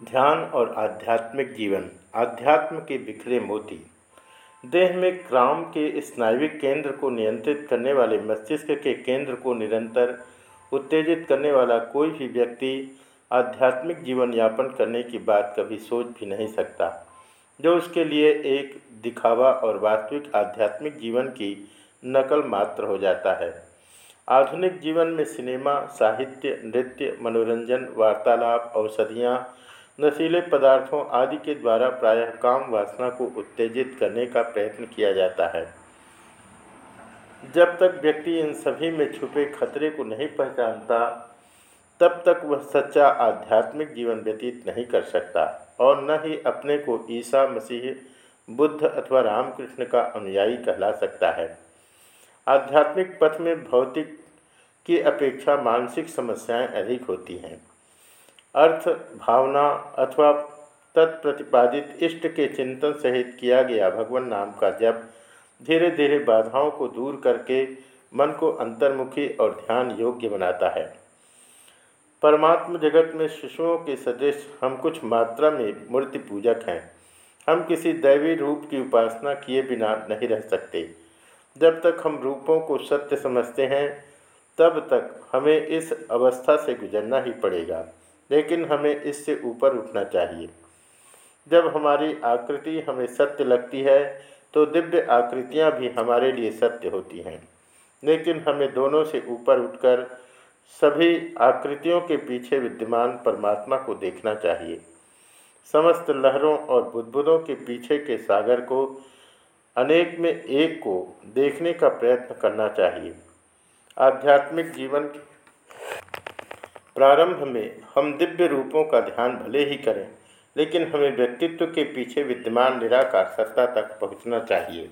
ध्यान और आध्यात्मिक जीवन, आध्यात्म के बिखरे मोती। देह में क्राम के स्नायविक केंद्र को नियंत्रित करने वाले मस्तिष्क के केंद्र को निरंतर उत्तेजित करने वाला कोई भी व्यक्ति आध्यात्मिक जीवन यापन करने की बात कभी सोच भी नहीं सकता, जो उसके लिए एक दिखावा और वास्तविक आध्यात्मिक जीवन की नकल मात्र हो जाता है। आधुनिक जीवन में सिनेमा, साहित्य, नृत्य, मनोरंजन, वार्तालाप, औषधियाँ नशीले पदार्थों आदि के द्वारा प्रायः काम वासना को उत्तेजित करने का प्रयत्न किया जाता है। जब तक व्यक्ति इन सभी में छुपे खतरे को नहीं पहचानता, तब तक वह सच्चा आध्यात्मिक जीवन व्यतीत नहीं कर सकता और न ही अपने को ईसा मसीह, बुद्ध अथवा रामकृष्ण का अनुयायी कहला सकता है। आध्यात्मिक पथ में भौतिक की अपेक्षा मानसिक समस्याएँ अधिक होती हैं। अर्थ, भावना अथवा तत्प्रतिपादित इष्ट के चिंतन सहित किया गया भगवान नाम का जप धीरे धीरे बाधाओं को दूर करके मन को अंतर्मुखी और ध्यान योग्य बनाता है। परमात्म जगत में शिशुओं के सदृश हम कुछ मात्रा में मूर्ति पूजक हैं। हम किसी दैवी रूप की उपासना किए बिना नहीं रह सकते। जब तक हम रूपों को सत्य समझते हैं, तब तक हमें इस अवस्था से गुजरना ही पड़ेगा। लेकिन हमें इससे ऊपर उठना चाहिए। जब हमारी आकृति हमें सत्य लगती है तो दिव्य आकृतियाँ भी हमारे लिए सत्य होती हैं। लेकिन हमें दोनों से ऊपर उठकर सभी आकृतियों के पीछे विद्यमान परमात्मा को देखना चाहिए। समस्त लहरों और बुद्बुदों के पीछे के सागर को, अनेक में एक को देखने का प्रयत्न करना चाहिए। आध्यात्मिक जीवन प्रारंभ में हम दिव्य रूपों का ध्यान भले ही करें, लेकिन हमें व्यक्तित्व के पीछे विद्यमान निराकार सत्ता तक पहुँचना चाहिए।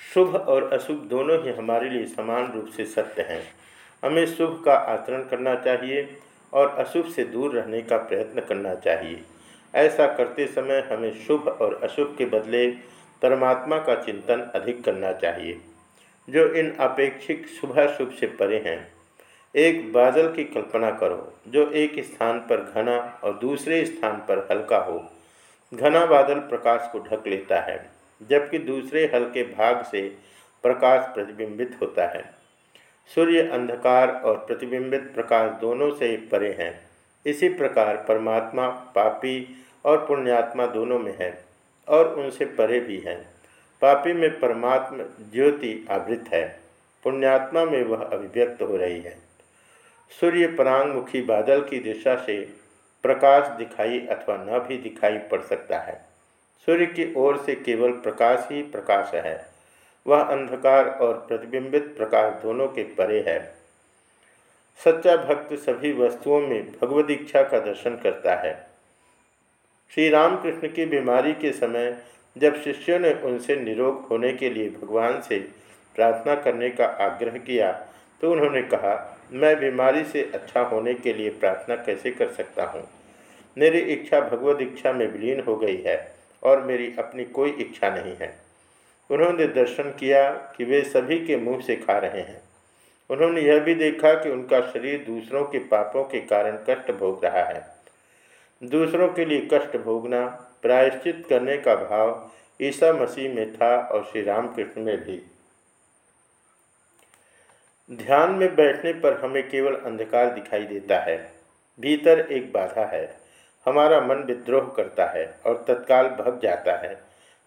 शुभ और अशुभ दोनों ही हमारे लिए समान रूप से सत्य हैं। हमें शुभ का आचरण करना चाहिए और अशुभ से दूर रहने का प्रयत्न करना चाहिए। ऐसा करते समय हमें शुभ और अशुभ के बदले परमात्मा का चिंतन अधिक करना चाहिए, जो इन अपेक्षिक शुभाशुभ से परे हैं। एक बादल की कल्पना करो, जो एक स्थान पर घना और दूसरे स्थान पर हल्का हो। घना बादल प्रकाश को ढक लेता है, जबकि दूसरे हल्के भाग से प्रकाश प्रतिबिंबित होता है। सूर्य अंधकार और प्रतिबिंबित प्रकाश दोनों से परे हैं। इसी प्रकार परमात्मा, पापी और पुण्यात्मा दोनों में है और उनसे परे भी हैं। पापी में परमात्मा ज्योति आवृत है, पुण्यात्मा में वह अभिव्यक्त हो रही है। सूर्य परांगमुखी बादल की दिशा से प्रकाश दिखाई अथवा न भी दिखाई पड़ सकता है। सूर्य की ओर से केवल प्रकाश ही प्रकाश है। वह अंधकार और प्रतिबिंबित प्रकाश दोनों के परे है। सच्चा भक्त सभी वस्तुओं में भगवद इच्छा का दर्शन करता है। श्री रामकृष्ण की बीमारी के समय जब शिष्यों ने उनसे निरोग होने के लिए भगवान से प्रार्थना करने का आग्रह किया तो उन्होंने कहा मैं बीमारी से अच्छा होने के लिए प्रार्थना कैसे कर सकता हूँ? मेरी इच्छा भगवत इच्छा में विलीन हो गई है और मेरी अपनी कोई इच्छा नहीं है। उन्होंने दर्शन किया कि वे सभी के मुँह से खा रहे हैं। उन्होंने यह भी देखा कि उनका शरीर दूसरों के पापों के कारण कष्ट भोग रहा है। दूसरों के लिए कष्ट भोगना, प्रायश्चित करने का भाव ईसा मसीह में था और श्री रामकृष्ण में भी। ध्यान में बैठने पर हमें केवल अंधकार दिखाई देता है। भीतर एक बाधा है। हमारा मन विद्रोह करता है और तत्काल भग जाता है।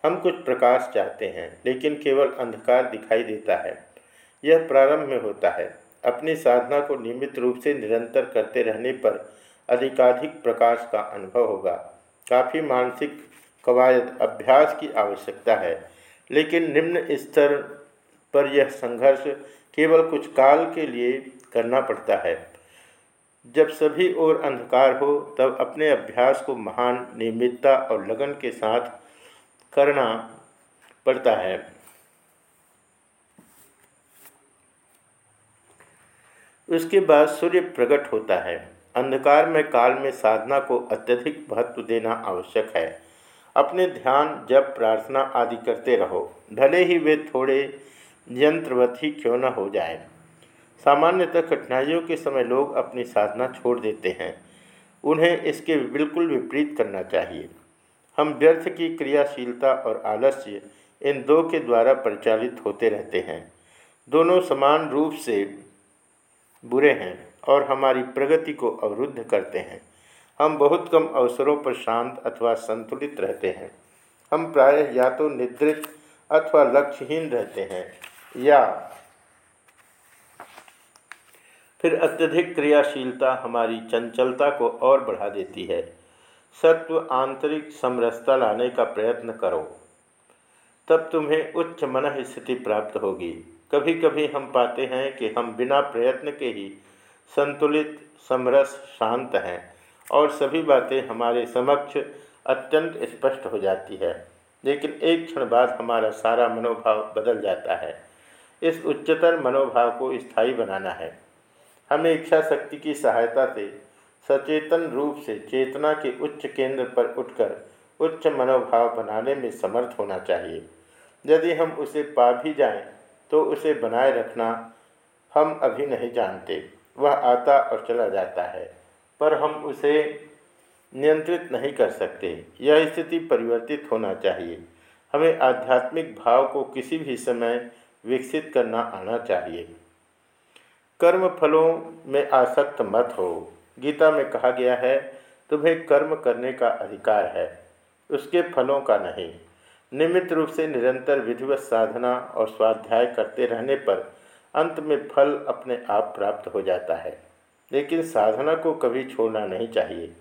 हम कुछ प्रकाश चाहते हैं, लेकिन केवल अंधकार दिखाई देता है। यह प्रारंभ में होता है। अपनी साधना को नियमित रूप से निरंतर करते रहने पर अधिकाधिक प्रकाश का अनुभव होगा। काफ़ी मानसिक कवायद अभ्यास की आवश्यकता है, लेकिन निम्न स्तर पर यह संघर्ष केवल कुछ काल के लिए करना पड़ता है। जब सभी ओर अंधकार हो, तब अपने अभ्यास को महान नियमितता और लगन के साथ करना पड़ता है। उसके बाद सूर्य प्रकट होता है। अंधकार में काल में साधना को अत्यधिक महत्व देना आवश्यक है। अपने ध्यान जब प्रार्थना आदि करते रहो। भले ही वे थोड़े यंत्रवत ही क्यों न हो जाए। सामान्यतः कठिनाइयों के समय लोग अपनी साधना छोड़ देते हैं। उन्हें इसके बिल्कुल विपरीत करना चाहिए। हम व्यर्थ की क्रियाशीलता और आलस्य इन दो के द्वारा परिचालित होते रहते हैं। दोनों समान रूप से बुरे हैं और हमारी प्रगति को अवरुद्ध करते हैं। हम बहुत कम अवसरों पर शांत अथवा संतुलित रहते हैं। हम प्रायः या तो निद्रित अथवा लक्ष्यहीन रहते हैं। या। फिर अत्यधिक क्रियाशीलता हमारी चंचलता को और बढ़ा देती है। सत्व आंतरिक समरसता लाने का प्रयत्न करो। तब तुम्हें उच्च मन स्थिति प्राप्त होगी। कभी कभी हम पाते हैं कि हम बिना प्रयत्न के ही संतुलित, समरस, शांत हैं और सभी बातें हमारे समक्ष अत्यंत स्पष्ट हो जाती है। लेकिन एक क्षण बाद हमारा सारा मनोभाव बदल जाता है। इस उच्चतर मनोभाव को स्थायी बनाना है। हमें इच्छा शक्ति की सहायता से सचेतन रूप से चेतना के उच्च केंद्र पर उठकर उच्च मनोभाव बनाने में समर्थ होना चाहिए। यदि हम उसे पा भी जाएँ तो उसे बनाए रखना हम अभी नहीं जानते। वह आता और चला जाता है, पर हम उसे नियंत्रित नहीं कर सकते। यह स्थिति परिवर्तित होना चाहिए। हमें आध्यात्मिक भाव को किसी भी समय विकसित करना आना चाहिए। कर्म फलों में आसक्त मत हो। गीता में कहा गया है, तुम्हें कर्म करने का अधिकार है, उसके फलों का नहीं। नियमित रूप से निरंतर विधिवत साधना और स्वाध्याय करते रहने पर अंत में फल अपने आप प्राप्त हो जाता है। लेकिन साधना को कभी छोड़ना नहीं चाहिए,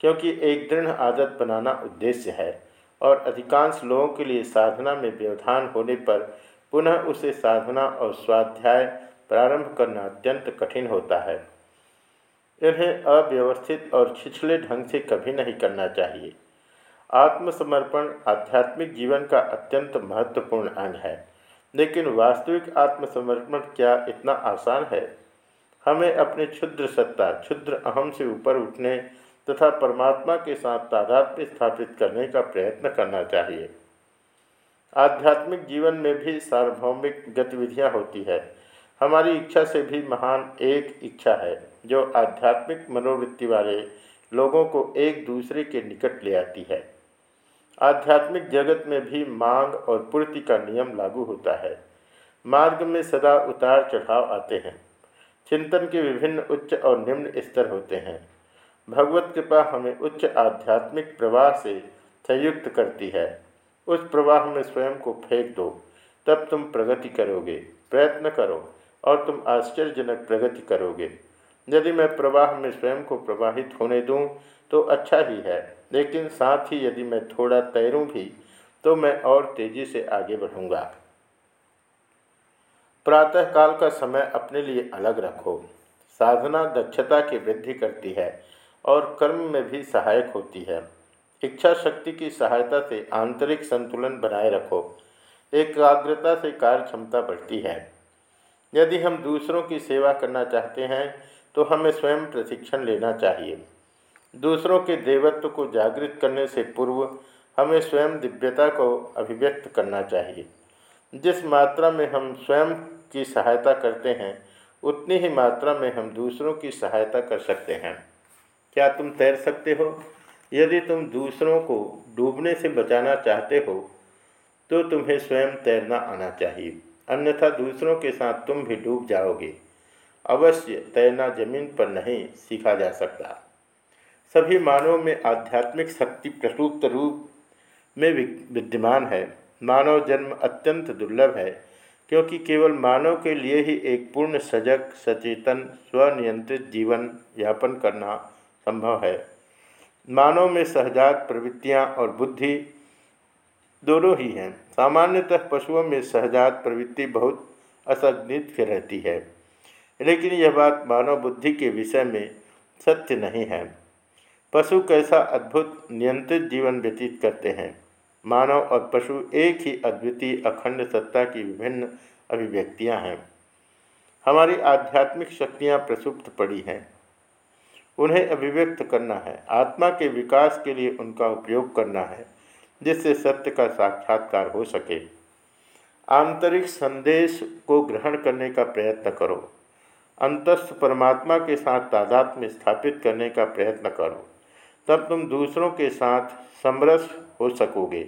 क्योंकि एक दृढ़ आदत बनाना उद्देश्य है और अधिकांश लोगों के लिए साधना में व्यवधान होने पर पुनः उसे साधना और स्वाध्याय प्रारंभ करना अत्यंत कठिन होता है। इन्हें अव्यवस्थित और छिछले ढंग से कभी नहीं करना चाहिए। आत्मसमर्पण आध्यात्मिक जीवन का अत्यंत महत्वपूर्ण अंग है। लेकिन वास्तविक आत्मसमर्पण क्या इतना आसान है? हमें अपने क्षुद्र सत्ता, क्षुद्र अहम से ऊपर उठने तथा परमात्मा के साथ तादात्म्य स्थापित करने का प्रयत्न करना चाहिए। आध्यात्मिक जीवन में भी सार्वभौमिक गतिविधियाँ होती है। हमारी इच्छा से भी महान एक इच्छा है, जो आध्यात्मिक मनोवृत्ति वाले लोगों को एक दूसरे के निकट ले आती है। आध्यात्मिक जगत में भी मांग और पूर्ति का नियम लागू होता है। मार्ग में सदा उतार चढ़ाव आते हैं। चिंतन के विभिन्न उच्च और निम्न स्तर होते हैं। भगवत कृपा हमें उच्च आध्यात्मिक प्रवाह से संयुक्त करती है। उस प्रवाह में स्वयं को फेंक दो, तब तुम प्रगति करोगे, प्रयत्न करो और तुम आश्चर्यजनक प्रगति करोगे। यदि मैं प्रवाह में स्वयं को प्रवाहित होने दूँ तो अच्छा ही है, लेकिन साथ ही यदि मैं थोड़ा तैरूँ भी तो मैं और तेज़ी से आगे बढ़ूँगा। प्रातःकाल का समय अपने लिए अलग रखो। साधना दक्षता की वृद्धि करती है और कर्म में भी सहायक होती है। इच्छा शक्ति की सहायता से आंतरिक संतुलन बनाए रखो। एकाग्रता से कार्य क्षमता बढ़ती है। यदि हम दूसरों की सेवा करना चाहते हैं तो हमें स्वयं प्रशिक्षण लेना चाहिए। दूसरों के देवत्व को जागृत करने से पूर्व हमें स्वयं दिव्यता को अभिव्यक्त करना चाहिए। जिस मात्रा में हम स्वयं की सहायता करते हैं, उतनी ही मात्रा में हम दूसरों की सहायता कर सकते हैं। क्या तुम तैर सकते हो? यदि तुम दूसरों को डूबने से बचाना चाहते हो तो तुम्हें स्वयं तैरना आना चाहिए। अन्यथा दूसरों के साथ तुम भी डूब जाओगे। अवश्य तैरना ज़मीन पर नहीं सीखा जा सकता। सभी मानव में आध्यात्मिक शक्ति प्रसुप्त रूप में विद्यमान है। मानव जन्म अत्यंत दुर्लभ है, क्योंकि केवल मानव के लिए ही एक पूर्ण सजग, सचेतन, स्वनियंत्रित जीवन यापन करना संभव है। मानव में सहजात प्रवृत्तियाँ और बुद्धि दोनों ही हैं। सामान्यतः पशुओं में सहजात प्रवृत्ति बहुत असंदिग्ध रहती है। लेकिन यह बात मानव बुद्धि के विषय में सत्य नहीं है। पशु कैसा अद्भुत नियंत्रित जीवन व्यतीत करते हैं। मानव और पशु एक ही अद्वितीय अखंड सत्ता की विभिन्न अभिव्यक्तियाँ हैं। हमारी आध्यात्मिक शक्तियाँ प्रसुप्त पड़ी हैं। उन्हें अभिव्यक्त करना है। आत्मा के विकास के लिए उनका उपयोग करना है, जिससे सत्य का साक्षात्कार हो सके। आंतरिक संदेश को ग्रहण करने का प्रयत्न करो। अंतस्थ परमात्मा के साथ तादाद में स्थापित करने का प्रयत्न करो। तब तुम दूसरों के साथ समरस हो सकोगे।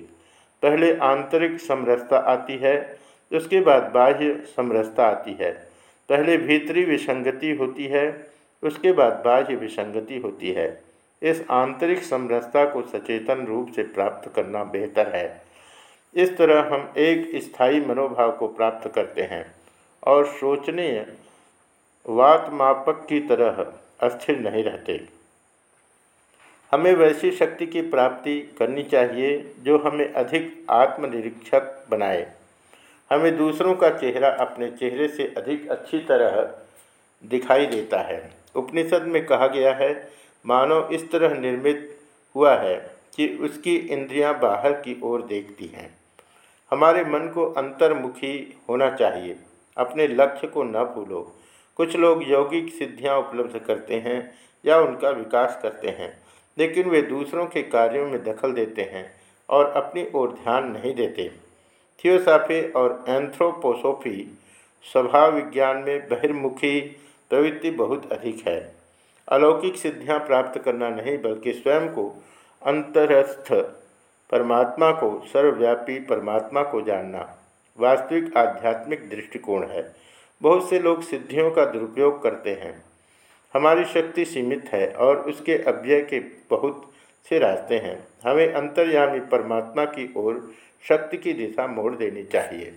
पहले आंतरिक समरसता आती है, उसके बाद बाह्य समरसता आती है। पहले भीतरी विसंगति होती है उसके बाद बाह्य विसंगति होती है। इस आंतरिक समरसता को सचेतन रूप से प्राप्त करना बेहतर है। इस तरह हम एक स्थायी मनोभाव को प्राप्त करते हैं और सोचनीय वातमापक की तरह अस्थिर नहीं रहते। हमें वैसी शक्ति की प्राप्ति करनी चाहिए जो हमें अधिक आत्मनिरीक्षक बनाए। हमें दूसरों का चेहरा अपने चेहरे से अधिक अच्छी तरह दिखाई देता है। उपनिषद में कहा गया है, मानव इस तरह निर्मित हुआ है कि उसकी इंद्रियाँ बाहर की ओर देखती हैं। हमारे मन को अंतर्मुखी होना चाहिए। अपने लक्ष्य को न भूलो। कुछ लोग यौगिक सिद्धियाँ उपलब्ध करते हैं या उनका विकास करते हैं, लेकिन वे दूसरों के कार्यों में दखल देते हैं और अपनी ओर ध्यान नहीं देते। थियोसाफी और एंथ्रोपोसोफी स्वभाव विज्ञान में बहिर्मुखी प्रवृत्ति बहुत अधिक है। अलौकिक सिद्धियाँ प्राप्त करना नहीं, बल्कि स्वयं को अंतरस्थ परमात्मा को, सर्वव्यापी परमात्मा को जानना वास्तविक आध्यात्मिक दृष्टिकोण है। बहुत से लोग सिद्धियों का दुरुपयोग करते हैं। हमारी शक्ति सीमित है और उसके अव्यय के बहुत से रास्ते हैं। हमें अंतर्यामी परमात्मा की ओर शक्ति की दिशा मोड़ देनी चाहिए।